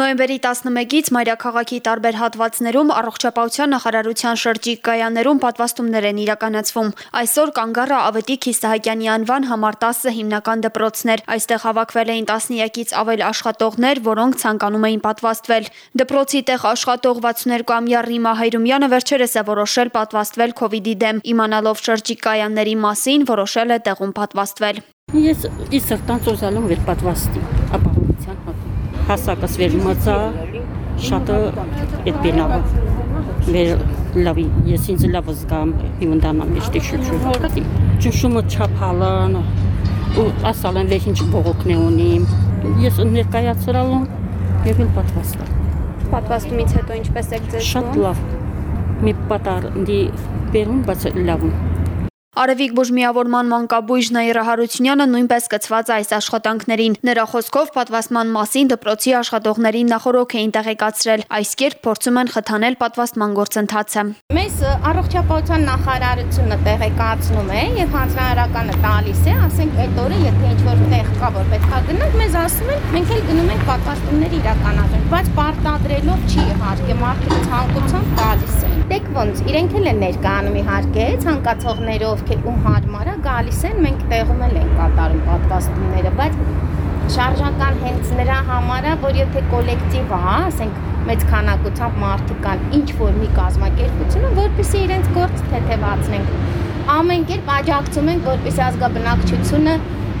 Նոյեմբերի 11-ից մայրաքաղաքի տարբեր հատվածներում առողջապահության նախարարության շրջիկ կայաններում պատվաստումներ են իրականացվում։ Այսօր Կանգառը Ավետիք Իսահակյանի անվան համար 10 հիմնական դպրոցներ։ Այստեղ հավաքվել էին տասնյակից ավել աշխատողներ, որոնք ցանկանում էին պատվաստվել։ Դպրոցի տեղ աշխատող 62-ամյա Ռիմա Հայրումյանը վերջերս է որոշել պատվաստվել իդի դեմ։ Իմանալով շրջիկ կայանների մասին, որոշել է տեղում պատվաստվել։ Ես ի սրտան ծոզալում վեր պատվաստի, հատ հասակս վեր մծա, շատը այդ բենավը վեր լավի, ես ինձ լավ զգամ հիվանդանամ եշտի շուչու։ Ճշումը չափալան, ու ասալեն վեր ինչ բողոքն է ունիմ։ Ես ներկայացրալում եւ էլ պատվաստա։ Պատվաստումից հետո ինչպես եք ձեզ Շատ լավ։ Մի պատար դի բերում, բայց լավում։ Արևիկ բուժմիավորման մանկաբույժ Նաիրա Հարությունյանը նույնպես կցված է այս աշխատանքներին։ Նրա խոսքով պատվաստման մասին դպրոցի աշխատողներին նախորոք էին տեղեկացրել։ Այս կերպ փորձում են խթանել պատվաստման գործընթացը։ Մեզ առողջապահության նախարարությունը տեղեկացնում է եւ հանրահարականը տալիս է, ասենք այդ օրը եթե ինչ-որ տեղ կա, որ պետքա գնանք, մեզ ասում են, մենք էլ գնում ենք պատվաստումներ իրականացնել, բայց պարտադրելով չի իհարկե, մարդիկ ցանկությամբ տալիս են։ Դեք ոնց, իրենք էլ են ներկայանում իհարկե, ցանկացողներով ովքեր ում հարմար է գալիս են, մենք տեղում էլ ենք կատարում պատվաստումները, բայց շարժական հենց նրա համար է, որ եթե կոլեկտիվ է, ասենք մեծ քանակությամբ մարդիկ կան ինչ որ մի կազմակերպությունը, որպեսզի իրենց գործ թեթևացնենք։ Ամեն կերպ աջակցում ենք, որպեսզի ազգաբնակչությունը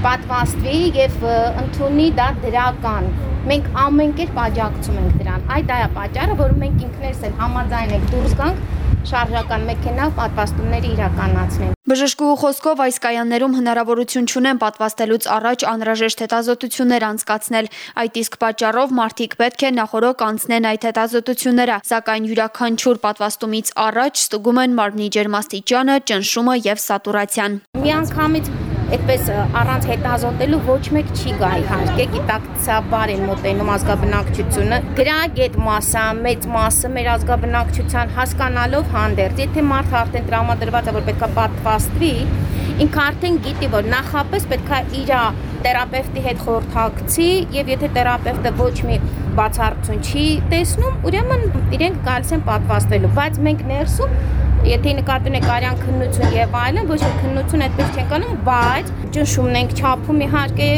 պատվաստվի եւ ընդունի դա դրական։ Մենք ամեն կերպ աջակցում ենք դրան։ Այդ այա պատճառը, որ մենք ինքներս էլ համաձայն ենք դուրս գանք շարժական մեքենայով պատվաստումները իրականացնեն։ Բժշկուհու խոսքով այս կայաններում հնարավորություն չունեն պատվաստելուց առաջ անհրաժեշտ հետազոտություններ անցկացնել։ Այդ իսկ պատճառով մարդիկ պետք է նախորոք անցնեն այդ հետազոտությունները, սակայն յուրաքանչյուր պատվաստումից առաջ ստուգում են մարմնի ջերմաստիճանը, ճնշումը եւ սատուրացիան։ Միանգամից այդպես առանց հետազոտելու ոչ մեկ չի գա իհարկե գիտակցաբար են մոտենում ազգաբնակչությունը գրագետ մասը մեծ մասը մեր ազգաբնակչության հասկանալով հանդերձ եթե մարդ արդեն տրամադրված է որ պետքա պատվաստվի ինքը արդեն գիտի որ նախապես պետքա իր թերապևտի հետ խորհրդակցի եւ եթե թերապևտը ոչ մի բացառություն չի տեսնում ուրեմն իրենք գալիս են պատվաստվելու բայց մենք ներսում Եթե նկատում եք արյան քննություն եւ այլն, ոչ թե քննություն այդպես չենք անում, բայց ճնշումն ենք չափում իհարկե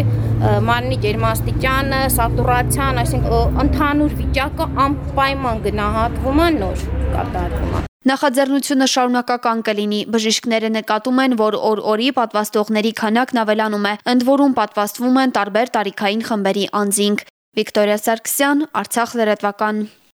մարմնի ջերմաստիճանը, սատուրացիան, այսինքն ընդհանուր վիճակը անպայման գնահատվում է նոր կատարվում է։ Նախաձեռնությունը շարունակական կլինի։ Բժիշկները նկատում են, որ օր-օրի պատվաստողների քանակն ավելանում է, ընդ որում պատվաստվում են տարբեր տարիքային խմբերի անձինք։ Վիկտորիա Սարգսյան, Արցախ լրատվական։